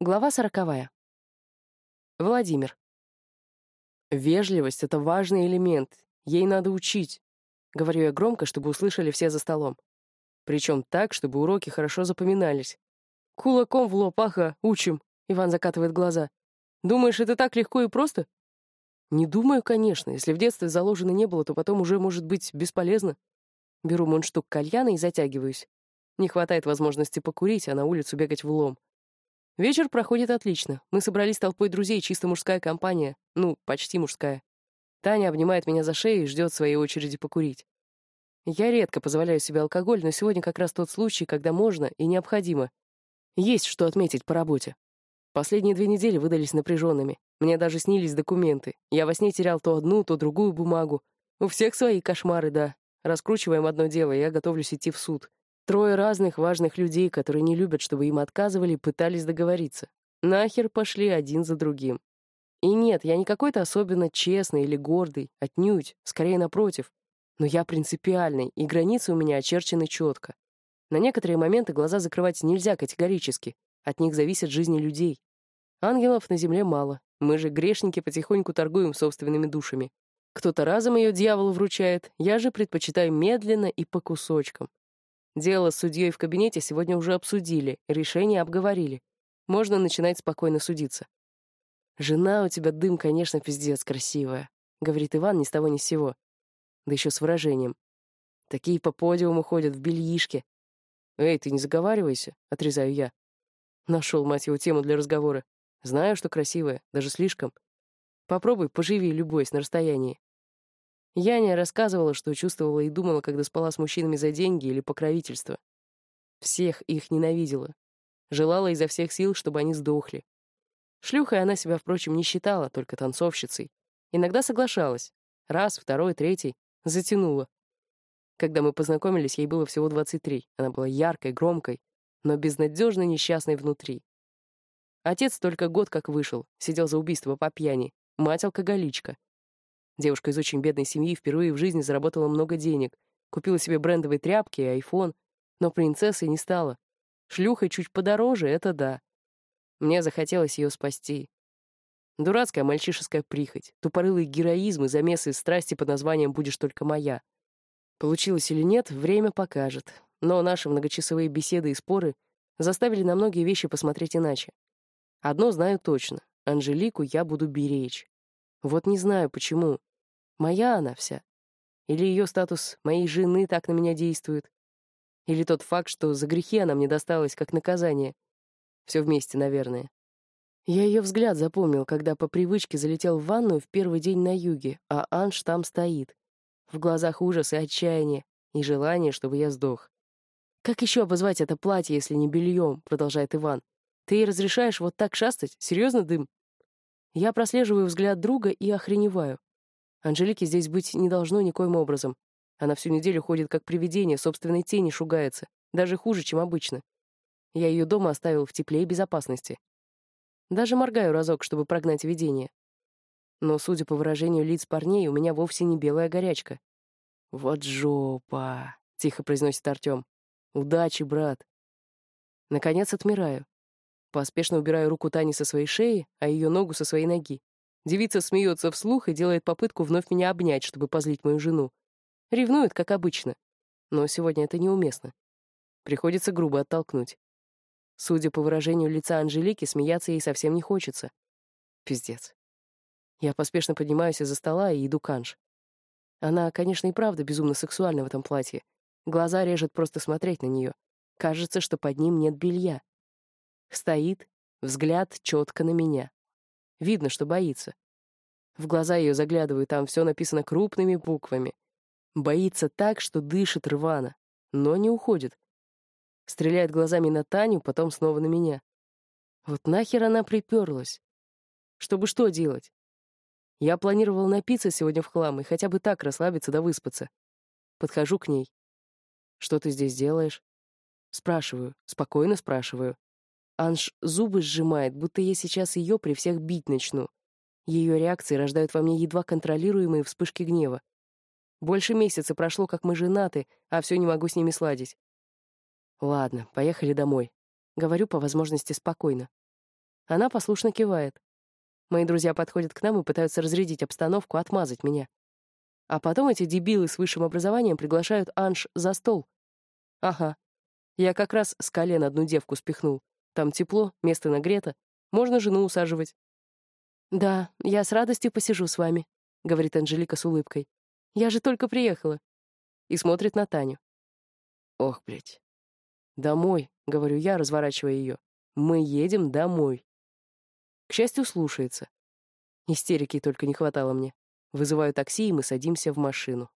Глава сороковая. Владимир. Вежливость — это важный элемент. Ей надо учить. Говорю я громко, чтобы услышали все за столом. Причем так, чтобы уроки хорошо запоминались. Кулаком в лоб, ага, учим. Иван закатывает глаза. Думаешь, это так легко и просто? Не думаю, конечно. Если в детстве заложено не было, то потом уже может быть бесполезно. Беру мундштук кальяна и затягиваюсь. Не хватает возможности покурить, а на улицу бегать в лом. Вечер проходит отлично. Мы собрались толпой друзей, чисто мужская компания. Ну, почти мужская. Таня обнимает меня за шею и ждет своей очереди покурить. Я редко позволяю себе алкоголь, но сегодня как раз тот случай, когда можно и необходимо. Есть что отметить по работе. Последние две недели выдались напряженными. Мне даже снились документы. Я во сне терял то одну, то другую бумагу. У всех свои кошмары, да. Раскручиваем одно дело, я готовлюсь идти в суд. Трое разных важных людей, которые не любят, чтобы им отказывали, пытались договориться. Нахер пошли один за другим. И нет, я не какой-то особенно честный или гордый, отнюдь, скорее напротив. Но я принципиальный, и границы у меня очерчены четко. На некоторые моменты глаза закрывать нельзя категорически. От них зависят жизни людей. Ангелов на земле мало. Мы же, грешники, потихоньку торгуем собственными душами. Кто-то разом ее дьяволу вручает, я же предпочитаю медленно и по кусочкам. Дело с судьей в кабинете сегодня уже обсудили, решение обговорили. Можно начинать спокойно судиться. «Жена у тебя дым, конечно, пиздец красивая», — говорит Иван ни с того ни с сего. Да еще с выражением. Такие по подиуму ходят в бельишке. «Эй, ты не заговаривайся», — отрезаю я. Нашел, мать его, тему для разговора. Знаю, что красивая, даже слишком. Попробуй, поживи любовь на расстоянии. Яня рассказывала, что чувствовала и думала, когда спала с мужчинами за деньги или покровительство. Всех их ненавидела. Желала изо всех сил, чтобы они сдохли. Шлюхой она себя, впрочем, не считала, только танцовщицей. Иногда соглашалась. Раз, второй, третий. Затянула. Когда мы познакомились, ей было всего 23. Она была яркой, громкой, но безнадежно несчастной внутри. Отец только год как вышел, сидел за убийство по пьяни. Мать алкоголичка. Девушка из очень бедной семьи впервые в жизни заработала много денег, купила себе брендовые тряпки и айфон, но принцессой не стала. Шлюхой чуть подороже — это да. Мне захотелось ее спасти. Дурацкая мальчишеская прихоть, тупорылый героизм и замесы страсти под названием «Будешь только моя». Получилось или нет, время покажет. Но наши многочасовые беседы и споры заставили на многие вещи посмотреть иначе. Одно знаю точно — Анжелику я буду беречь. Вот не знаю, почему. Моя она вся. Или ее статус моей жены так на меня действует. Или тот факт, что за грехи она мне досталась как наказание. Все вместе, наверное. Я ее взгляд запомнил, когда по привычке залетел в ванную в первый день на юге, а Анж там стоит. В глазах ужас и отчаяние, и желание, чтобы я сдох. «Как еще обозвать это платье, если не бельем?» — продолжает Иван. «Ты ей разрешаешь вот так шастать? Серьезно, Дым?» Я прослеживаю взгляд друга и охреневаю. Анжелики здесь быть не должно никоим образом. Она всю неделю ходит как привидение, собственной тени шугается. Даже хуже, чем обычно. Я ее дома оставил в тепле и безопасности. Даже моргаю разок, чтобы прогнать видение. Но, судя по выражению лиц парней, у меня вовсе не белая горячка. «Вот жопа!» — тихо произносит Артем. «Удачи, брат!» Наконец отмираю. Поспешно убираю руку Тани со своей шеи, а ее ногу со своей ноги. Девица смеется вслух и делает попытку вновь меня обнять, чтобы позлить мою жену. Ревнует, как обычно. Но сегодня это неуместно. Приходится грубо оттолкнуть. Судя по выражению лица Анжелики, смеяться ей совсем не хочется. Пиздец. Я поспешно поднимаюсь из-за стола и иду к Анж. Она, конечно, и правда безумно сексуальна в этом платье. Глаза режет просто смотреть на нее. Кажется, что под ним нет белья. Стоит, взгляд четко на меня. Видно, что боится. В глаза ее заглядываю, там все написано крупными буквами. Боится так, что дышит рвано, но не уходит. Стреляет глазами на Таню, потом снова на меня. Вот нахер она приперлась? Чтобы что делать? Я планировал напиться сегодня в хлам и хотя бы так расслабиться да выспаться. Подхожу к ней. «Что ты здесь делаешь?» Спрашиваю, спокойно спрашиваю. Анж зубы сжимает, будто я сейчас ее при всех бить начну. Ее реакции рождают во мне едва контролируемые вспышки гнева. Больше месяца прошло, как мы женаты, а все не могу с ними сладить. Ладно, поехали домой. Говорю по возможности спокойно. Она послушно кивает. Мои друзья подходят к нам и пытаются разрядить обстановку, отмазать меня. А потом эти дебилы с высшим образованием приглашают Анж за стол. Ага. Я как раз с колен одну девку спихнул. Там тепло, место нагрето. Можно жену усаживать. «Да, я с радостью посижу с вами», — говорит Анжелика с улыбкой. «Я же только приехала». И смотрит на Таню. «Ох, блядь. Домой», — говорю я, разворачивая ее. «Мы едем домой». К счастью, слушается. Истерики только не хватало мне. Вызываю такси, и мы садимся в машину.